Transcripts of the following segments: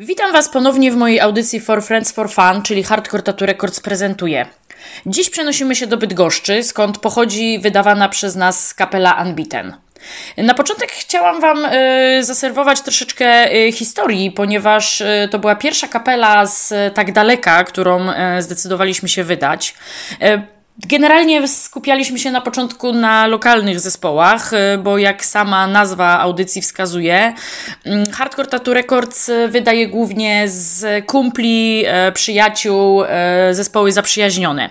Witam Was ponownie w mojej audycji For Friends for Fun, czyli Hardcore Tattoo Records prezentuje. Dziś przenosimy się do Bydgoszczy, skąd pochodzi wydawana przez nas kapela Unbeaten. Na początek chciałam Wam y, zaserwować troszeczkę y, historii, ponieważ y, to była pierwsza kapela z tak daleka, którą zdecydowaliśmy się wydać. Y, Generalnie skupialiśmy się na początku na lokalnych zespołach, y, bo jak sama nazwa audycji wskazuje, mm, Hardcore Tattoo Records y, wydaje głównie z kumpli, y, przyjaciół, zespoły zaprzyjaźnione.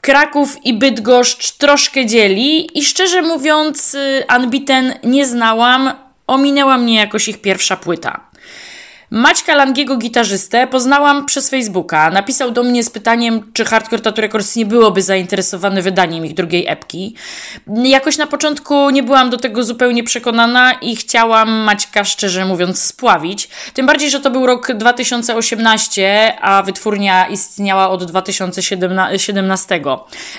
Kraków i Bydgoszcz troszkę dzieli i szczerze mówiąc, Unbeaten nie znałam, ominęła mnie jakoś ich pierwsza płyta. Maćka Langiego, gitarzystę, poznałam przez Facebooka. Napisał do mnie z pytaniem, czy Hardcore Tattoo Records nie byłoby zainteresowany wydaniem ich drugiej epki. Jakoś na początku nie byłam do tego zupełnie przekonana i chciałam Maćka, szczerze mówiąc, spławić. Tym bardziej, że to był rok 2018, a wytwórnia istniała od 2017.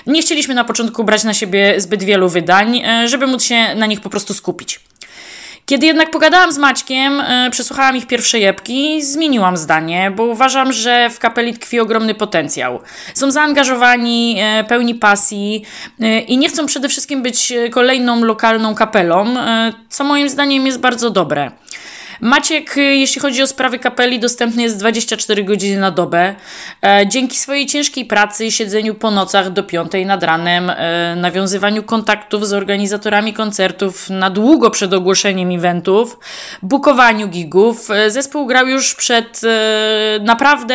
Nie chcieliśmy na początku brać na siebie zbyt wielu wydań, e, żeby móc się na nich po prostu skupić. Kiedy jednak pogadałam z Maćkiem, yy, przesłuchałam ich pierwsze jebki, zmieniłam zdanie, bo uważam, że w kapeli tkwi ogromny potencjał. Są zaangażowani, yy, pełni pasji yy, i nie chcą przede wszystkim być kolejną lokalną kapelą, co moim zdaniem jest bardzo dobre. Maciek, y, jeśli chodzi o sprawy kapeli, dostępny jest 24 godziny na dobę. E, dzięki swojej ciężkiej pracy siedzeniu po nocach do piątej nad ranem, e, nawiązywaniu kontaktów z organizatorami koncertów na długo przed ogłoszeniem eventów, bukowaniu gigów, e, zespół grał już przed naprawdę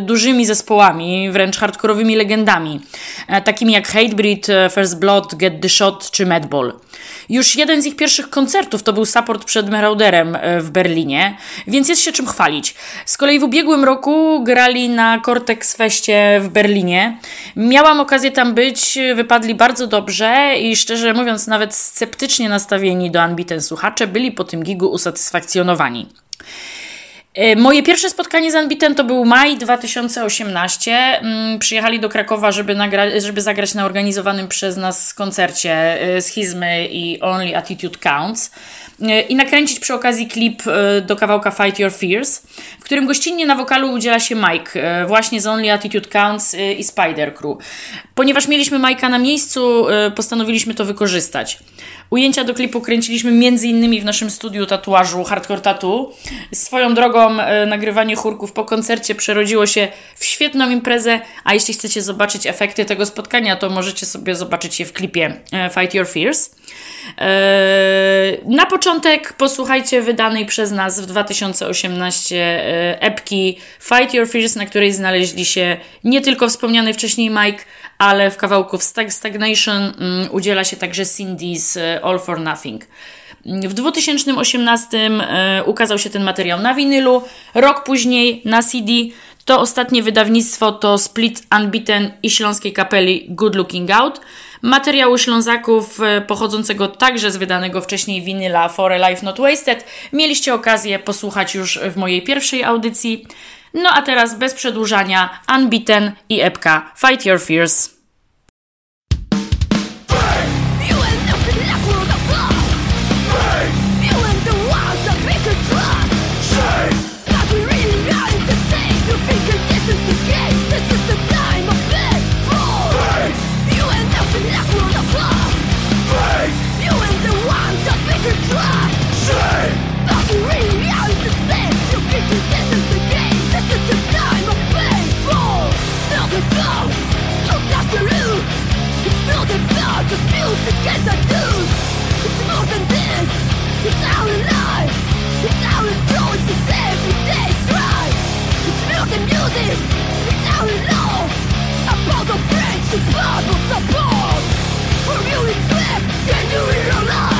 dużymi zespołami, wręcz hardkorowymi legendami, takimi jak Hatebreed, First Blood, Get the Shot czy Madball. Już jeden z ich pierwszych koncertów to był support przed Marauderem w w Berlinie, więc jest się czym chwalić. Z kolei w ubiegłym roku grali na Cortex Feście w Berlinie. Miałam okazję tam być, wypadli bardzo dobrze i szczerze mówiąc nawet sceptycznie nastawieni do Unbeaten słuchacze byli po tym gigu usatysfakcjonowani. E, moje pierwsze spotkanie z Unbeaten to był maj 2018. Mm, przyjechali do Krakowa, żeby, nagra- żeby zagrać na organizowanym przez nas koncercie e, Schizmy i Only Attitude Counts i nakręcić przy okazji klip do kawałka Fight Your Fears, w którym gościnnie na wokalu udziela się Mike, właśnie z Only Attitude Counts i Spider Crew. Ponieważ mieliśmy Mike'a na miejscu, postanowiliśmy to wykorzystać. Ujęcia do klipu kręciliśmy innymi w naszym studiu tatuażu Hardcore Tattoo. Swoją drogą e, nagrywanie chórków po koncercie przerodziło się w świetną imprezę, a jeśli chcecie zobaczyć efekty tego spotkania, to możecie sobie zobaczyć je w klipie e, Fight Your Fears. E, na początek posłuchajcie wydanej przez nas w 2018 e, epki Fight Your Fears, na której znaleźli się nie tylko wspomniany wcześniej Mike, ale w kawałku Stagnation mm, udziela się także Cindy z e, All for Nothing. W 2018 ukazał się ten materiał na winylu, rok później na CD. To ostatnie wydawnictwo to Split Unbeaten i Śląskiej Kapeli Good Looking Out. Materiału Ślązaków e, pochodzącego także z wydanego wcześniej winyla For a Life Not Wasted mieliście okazję posłuchać już w mojej pierwszej audycji. No a teraz bez przedłużania Unbeaten i epka Fight Your Fears. Guess It's more than this. It's our life. It's our choice. It's every day's right. It's not the music. It's our love. A bottle of French. The bottles. For you it's left. Can you realize?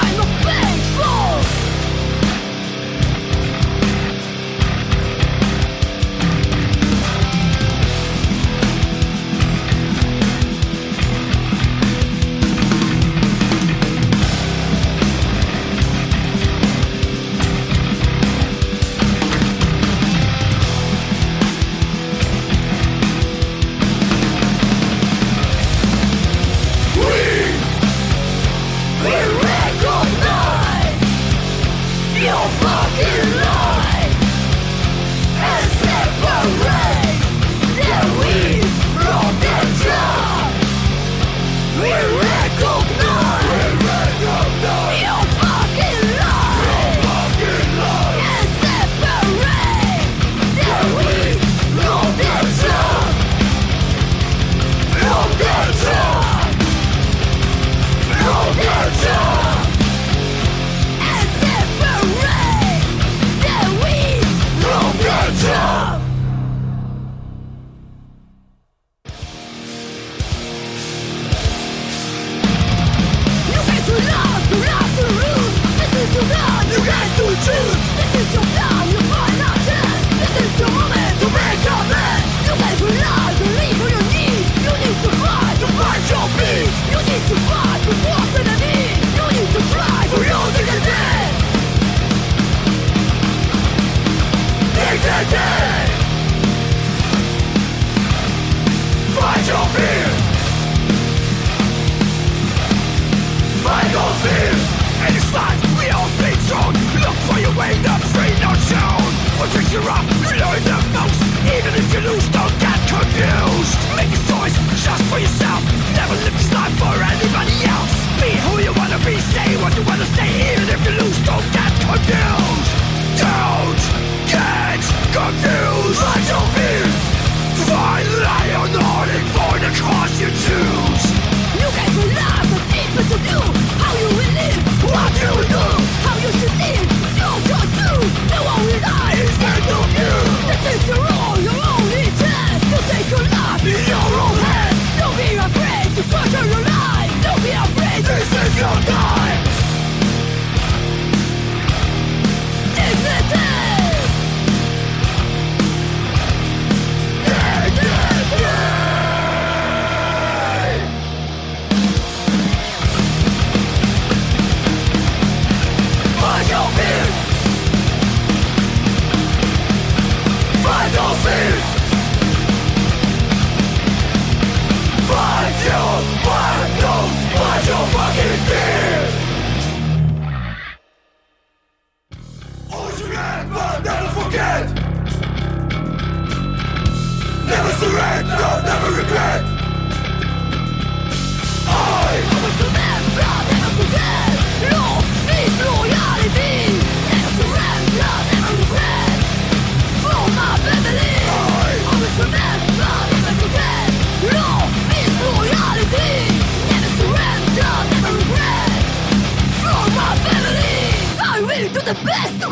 to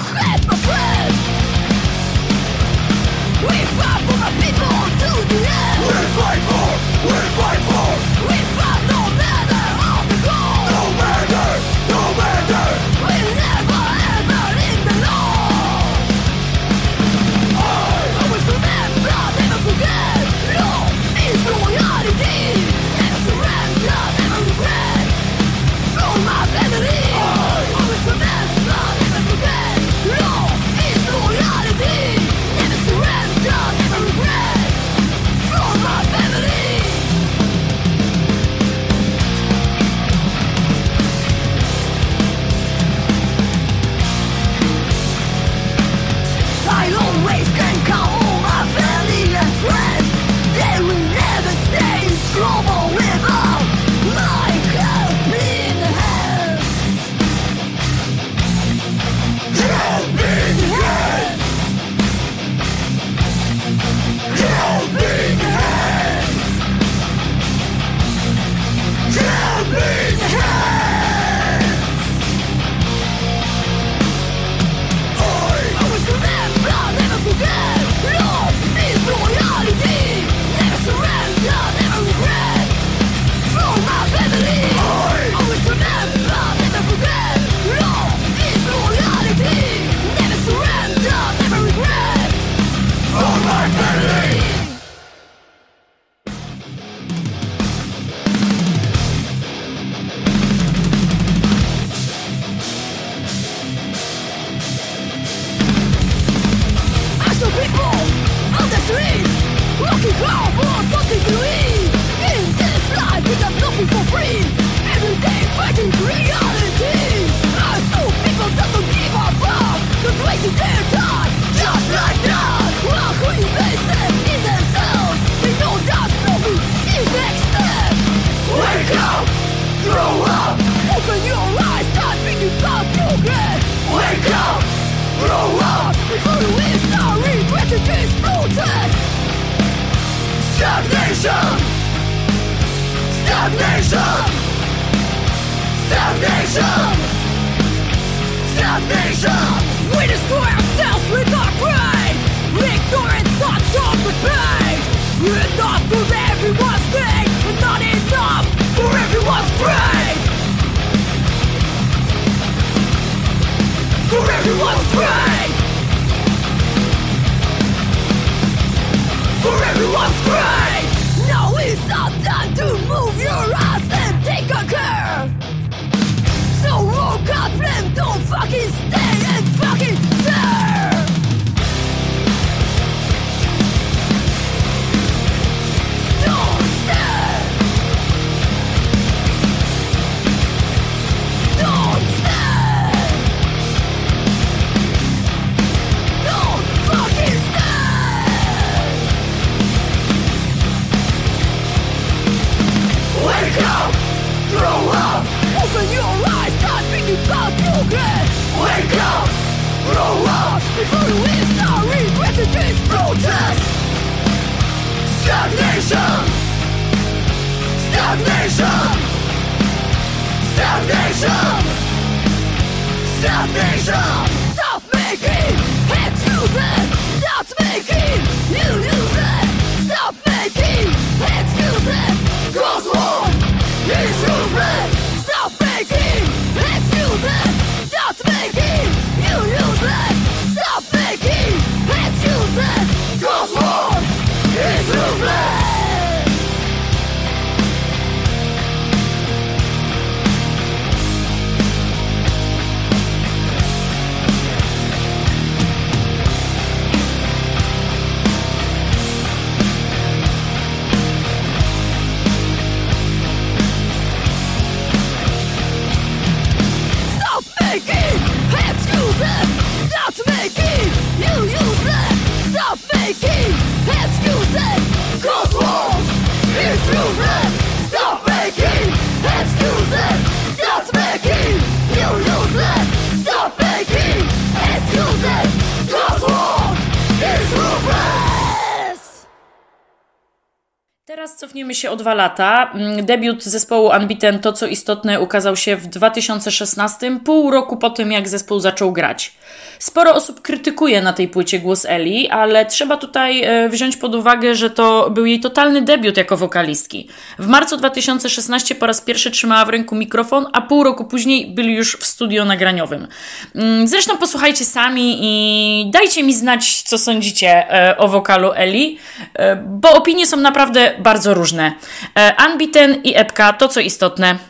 my friends. We fight for our people to the end. We fight for, we fight for. We destroy ourselves with our pride! Ignorant thoughts! Enough for everyone's pain! Not enough for everyone's! For everyone's pride! for everyone's pride. Now it's not time to move your ass and take a care. So woke up and don't fucking stay and fucking. up, grow up Open your eyes, start thinking about progress Wake up, grow up Before we start regretting this protest Stagnation Stagnation Stagnation Stagnation Stop making excuses Stop making illusions making excuses. Stop making you useless Stop Teraz cofniemy się o dwa lata. Mm, Debiut zespołu Unbeaten, to co istotne, ukazał się w 2016, pół roku po tym, jak zespół zaczął grać. Sporo osób krytykuje na tej płycie głos Eli, ale trzeba tutaj e, wziąć pod uwagę, że to był jej totalny debiut jako wokalistki. W marcu 2016 po raz pierwszy trzymała w ręku mikrofon, a pół roku później byli już w studio nagraniowym. Mm, Zresztą posłuchajcie sami i dajcie mi znać, co sądzicie e, o wokalu Eli, e, bo opinie są naprawdę bardzo różne. Unbeaten i epka to co istotne.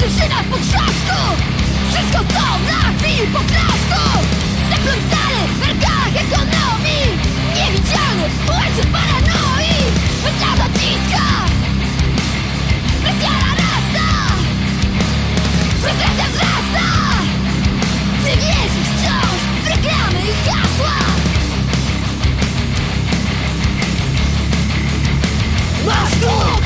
Żyżyna w potrzasku Wszystko to na chwili poklasku Zaplątany w ergalach ekonomii! Niewidzialny w płacie paranoi! Wytra zaciska Presja narasta Frustracja wzrasta! Ty wierzysz wciąż w reklamy i hasła! Masz!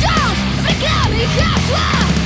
Don't become a hustler!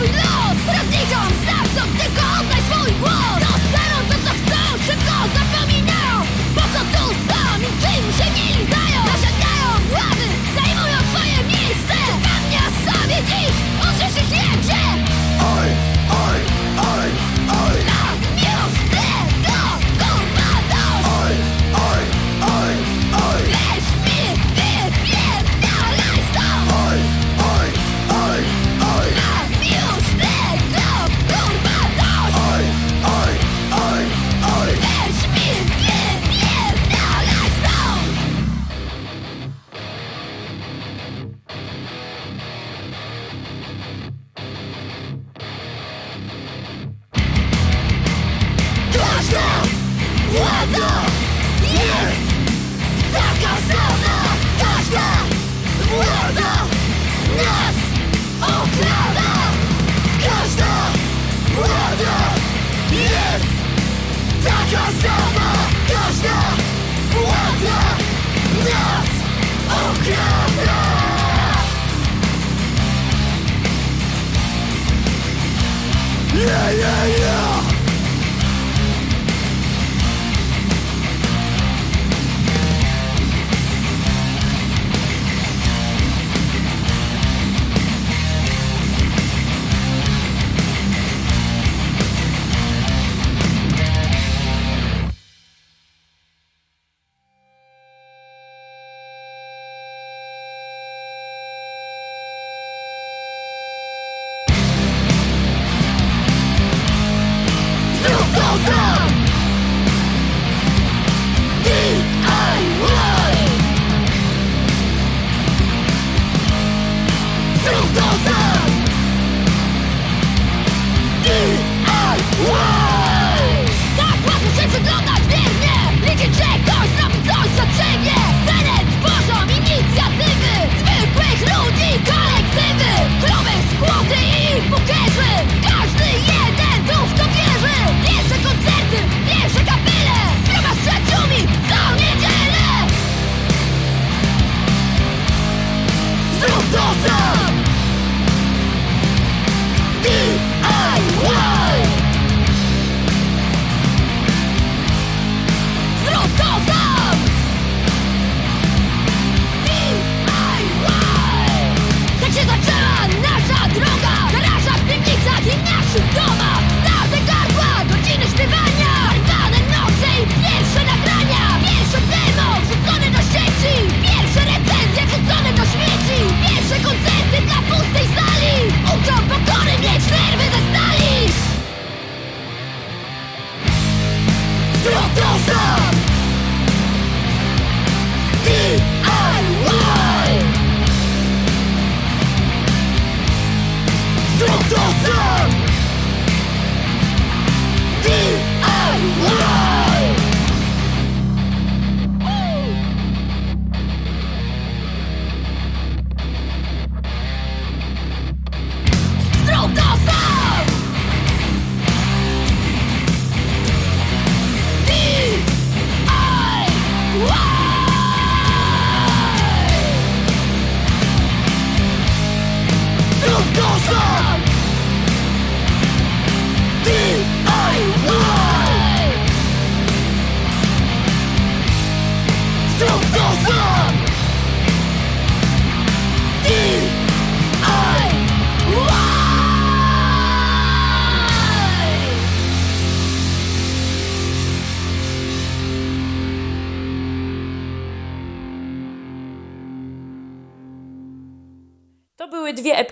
we love.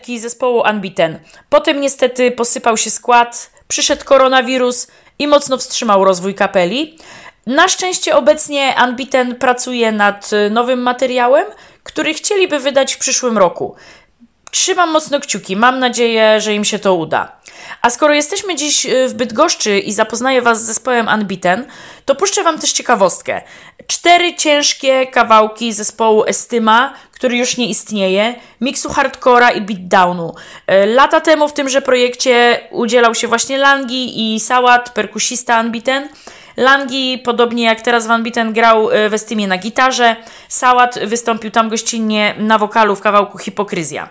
Epki zespołu Unbeaten. Potem niestety posypał się skład, przyszedł koronawirus i mocno wstrzymał rozwój kapeli. Na szczęście obecnie Unbeaten pracuje nad nowym materiałem, który chcieliby wydać w przyszłym roku. Trzymam mocno kciuki, mam nadzieję, że im się to uda. A skoro jesteśmy dziś y, w Bydgoszczy i zapoznaję Was z zespołem Unbeaten, to puszczę Wam też ciekawostkę. Cztery ciężkie kawałki zespołu Estyma, który już nie istnieje, miksu hardcora i beatdownu. Y, lata temu w tymże projekcie udzielał się właśnie Langi i Sałat, perkusista Unbeaten. Langi, podobnie jak teraz Van Bitten, grał y, w Estymie na gitarze. Sałat wystąpił tam gościnnie na wokalu w kawałku Hipokryzja.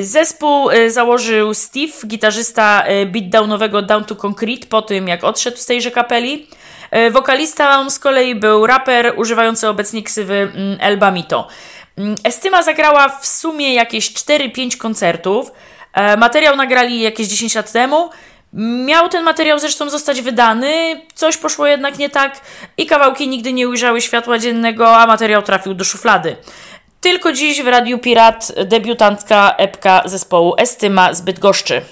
Zespół y, założył Steve, gitarzysta y, beatdownowego Down to Concrete, po tym jak odszedł z tejże kapeli. Y, wokalista z kolei był raper używający obecnie ksywy mm, El Bamito. Mm, Estyma zagrała w sumie jakieś 4-5 koncertów. E, materiał nagrali jakieś 10 lat temu. Miał ten materiał zresztą zostać wydany, coś poszło jednak nie tak i kawałki nigdy nie ujrzały światła dziennego, a materiał trafił do szuflady. Tylko dziś w Radiu Pirat debiutantka epka zespołu Estyma z Bydgoszczy.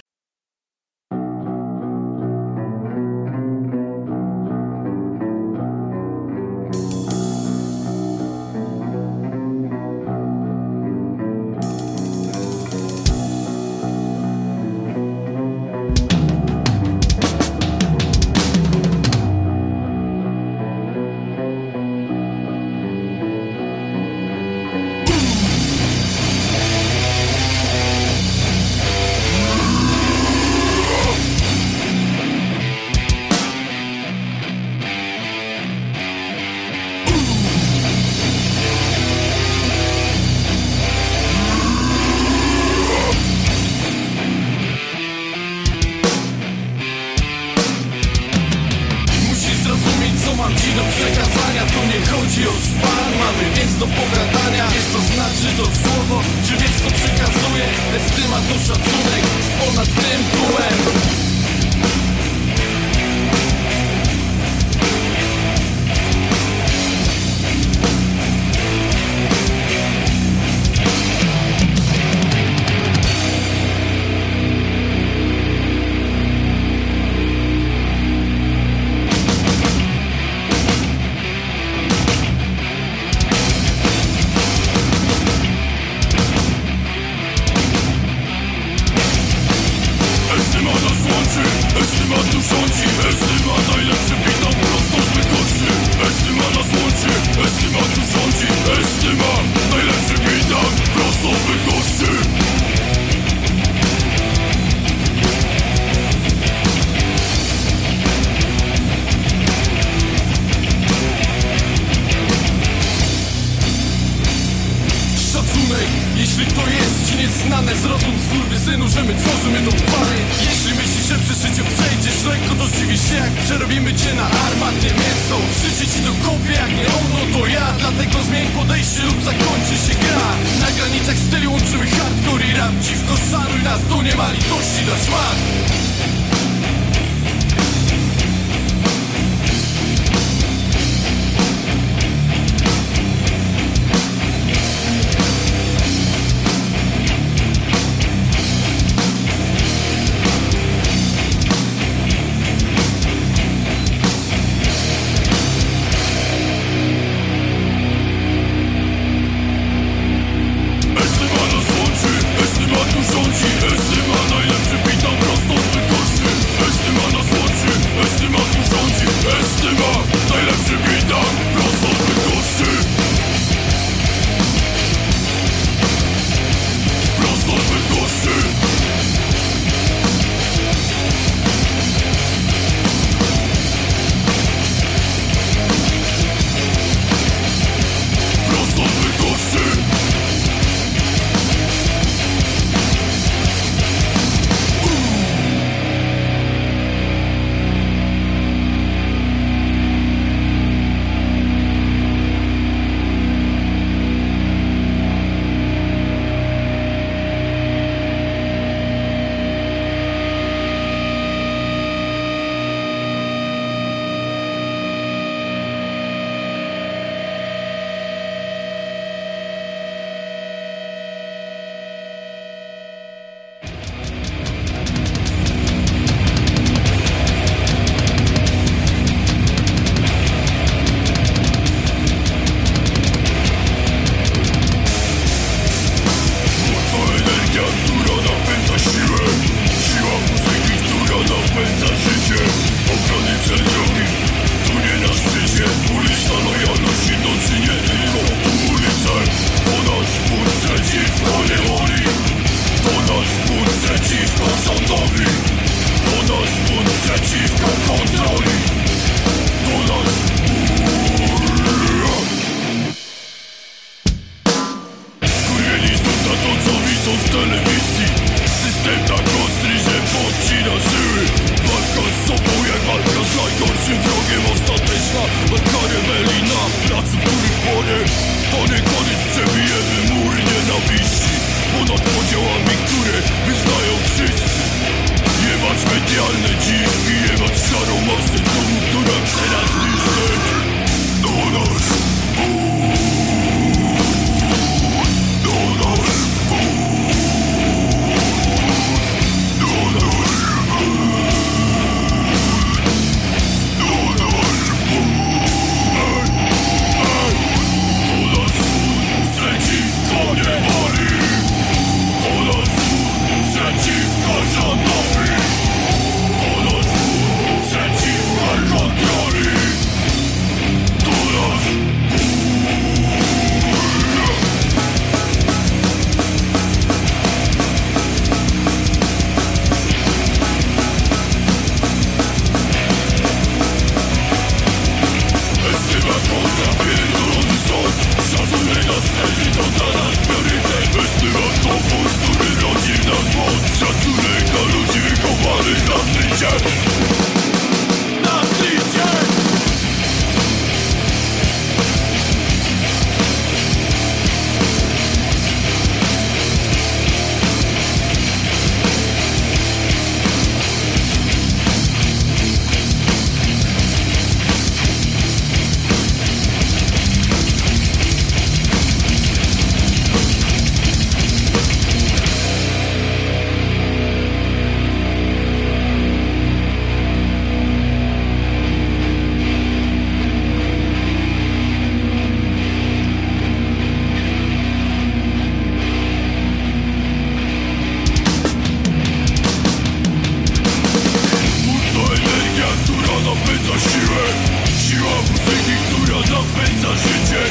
Siła muzyki, która napędza życie.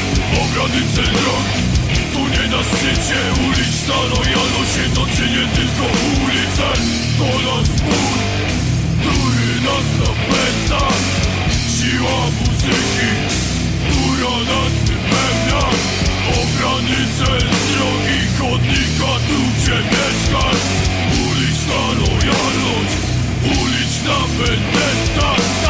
Obrady cel drog Tu nie na szczycie Uliczna lojalność jednoczy nie tylko ulice To nas mur, który nas napędza. Siła muzyki, która nas wypełnia. Obrany cel drogi chodnika Tu gdzie mieszkasz Uliczna lojalność Uliczna vendetta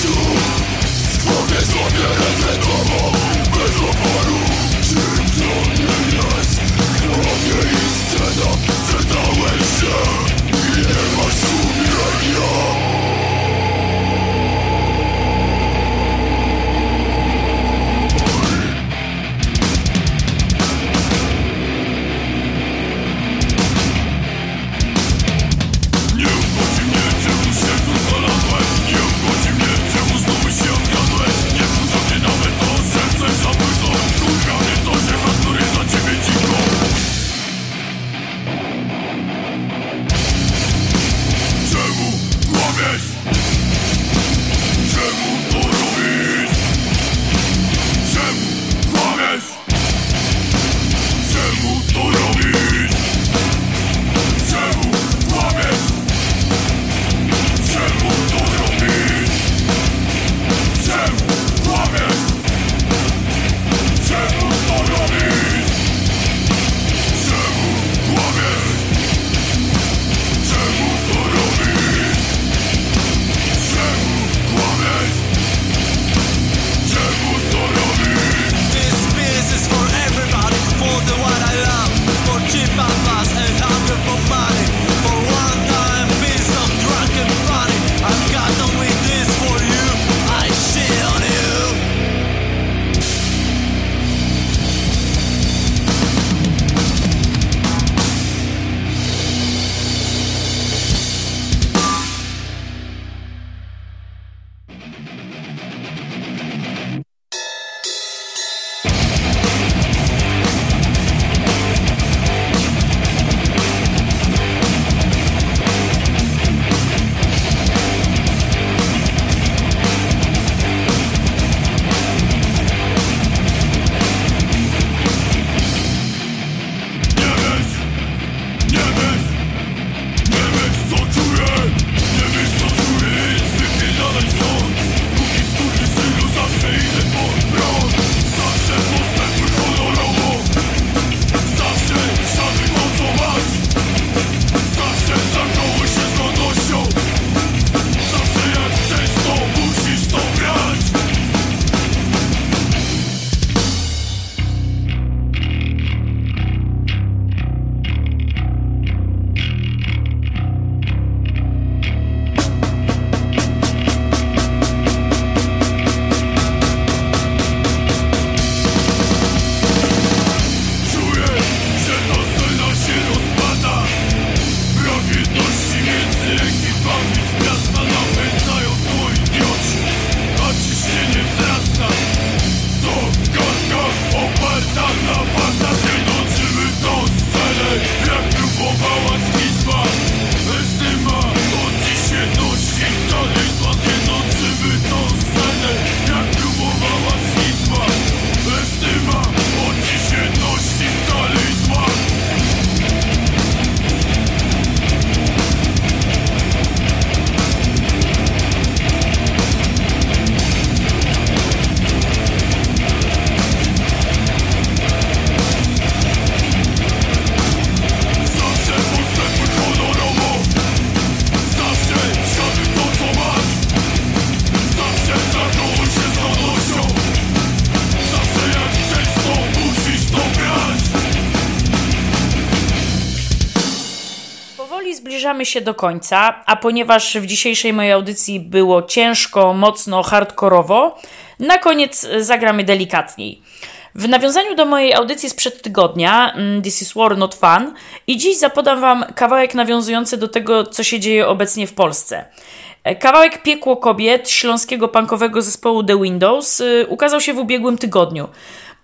to się do końca, a ponieważ w dzisiejszej mojej audycji było ciężko, mocno, hardkorowo, na koniec zagramy delikatniej. W nawiązaniu do mojej audycji sprzed tygodnia, mm, This is War Not Fun, i dziś zapodam Wam kawałek nawiązujący do tego, co się dzieje obecnie w Polsce. Kawałek Piekło Kobiet śląskiego punkowego zespołu The Windows y, ukazał się w ubiegłym tygodniu.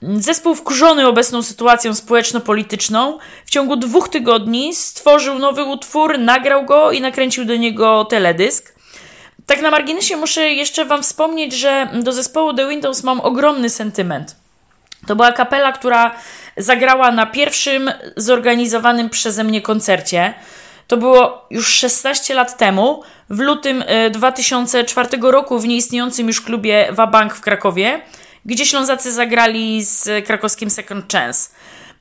Zespół wkurzony obecną sytuacją społeczno-polityczną w ciągu dwóch tygodni stworzył nowy utwór, nagrał go i nakręcił do niego teledysk. Tak na marginesie muszę jeszcze Wam wspomnieć, że do zespołu The Windows mam ogromny sentyment. To była kapela, która zagrała na pierwszym zorganizowanym przeze mnie koncercie. To było już 16 lat temu, w lutym 2004 e, roku w nieistniejącym już klubie Wabank w Krakowie, gdzie Ślązacy zagrali z krakowskim Second Chance.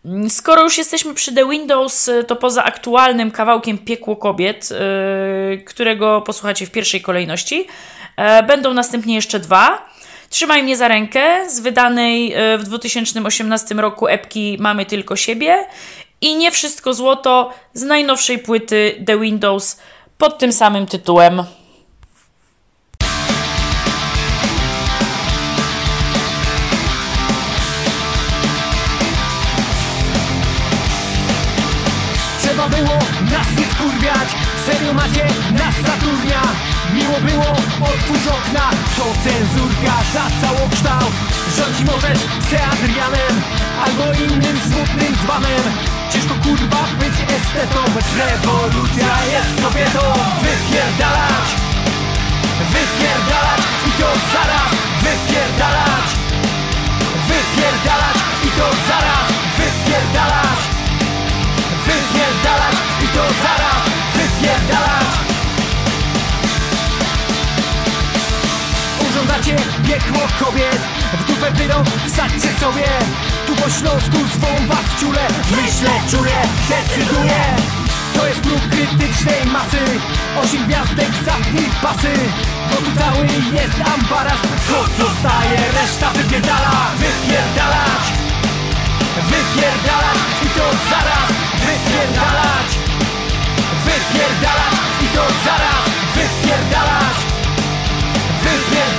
Mm, skoro już jesteśmy przy The Windows, e, to poza aktualnym kawałkiem Piekło Kobiet, yy, którego posłuchacie w pierwszej kolejności, yy, będą następnie jeszcze dwa. Trzymaj mnie za rękę z wydanej w 2018 roku epki Mamy tylko siebie i Nie wszystko złoto z najnowszej płyty The Windows pod tym samym tytułem. Serio macie nas Saturnia? Miło było, otwórz okna. To cenzurka za całokształt. Rządzi możesz se Adrianem Albo innym smutnym dzbanem. Ciężko kurwa być estetą. Rewolucja jest kobietą Wypierdalać. Wypierdalać i to zaraz. Wypierdalać. Wypierdalać i to zaraz. Wypierdalać. Wypierdalać i to zaraz Urządzacie piekło kobiet W dupę wyrok wsadźcie sobie. Tu po śląsku zwą was ciule Myślę, czuję, decyduję. To jest próg krytycznej masy Osiem gwiazdek, zapnij pasy. Bo tu cały jest ambaras Kot zostaje, reszta wypierdala Wypierdalać. Wypierdalać i to zaraz Wypierdalać. Wypierdalać i to zaraz Wypierdalać. Wypierdalać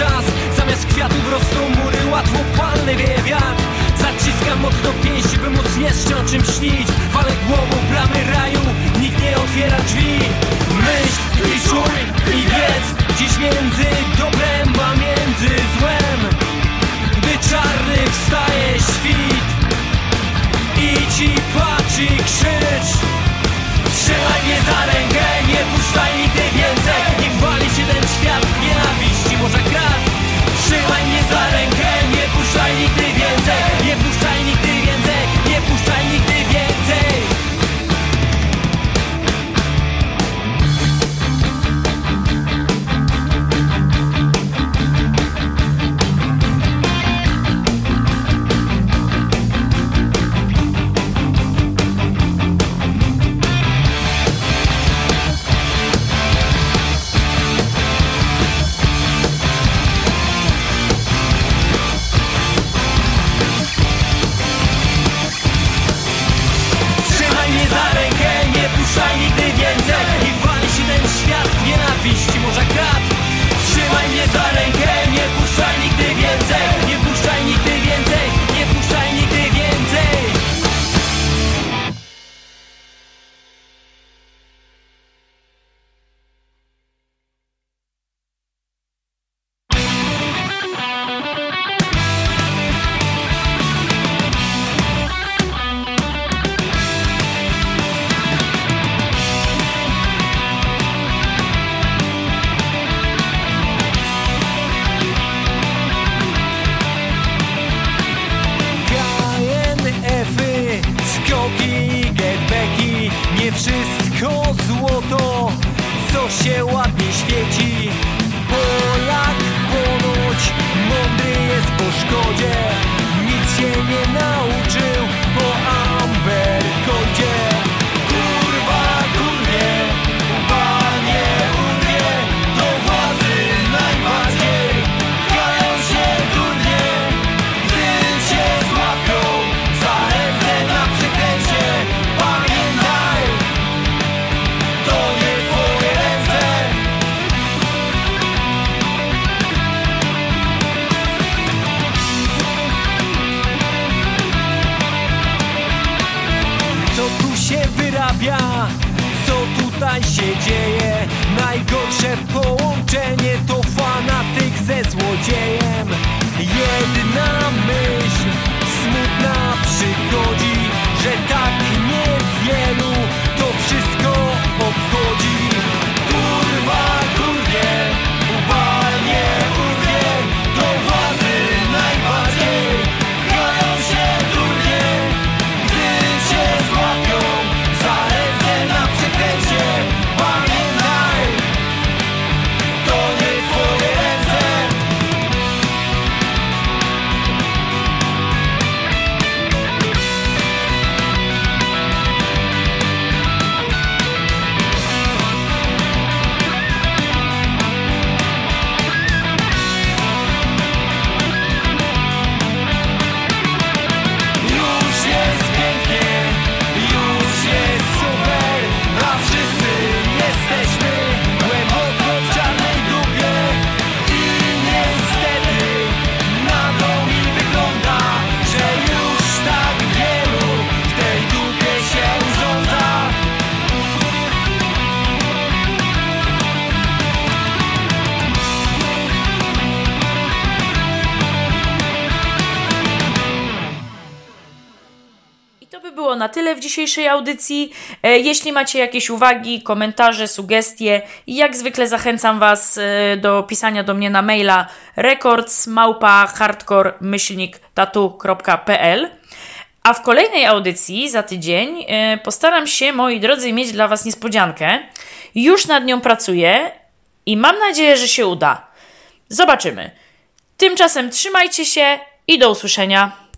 czas. Zamiast kwiatów rosną mury Łatwopalny wieje wiatr Zaciskam mocno pięści, by móc jeszcze o czym śnić. Walę głową bramy raju Nikt nie otwiera drzwi. Myśl i czuj i wiedz Dziś między dobrem a między złem. Gdy czarny wstaje świt i patrz i krzycz. Trzymaj mnie za rękę, nie puszczaj nigdy więcej. Niech wali się ten świat może krat Trzymaj mnie za rękę, nie puszczaj nigdy więcej. Nie puszczaj nigdy nie puszczaj nigdy więcej dzisiejszej audycji. E, Jeśli macie jakieś uwagi, komentarze, sugestie, jak zwykle zachęcam Was e, do pisania do mnie na maila records.hardcore-tatu.pl A w kolejnej audycji za tydzień e, postaram się, moi drodzy, mieć dla Was niespodziankę. Już nad nią pracuję i mam nadzieję, że się uda. Zobaczymy. Tymczasem trzymajcie się i do usłyszenia.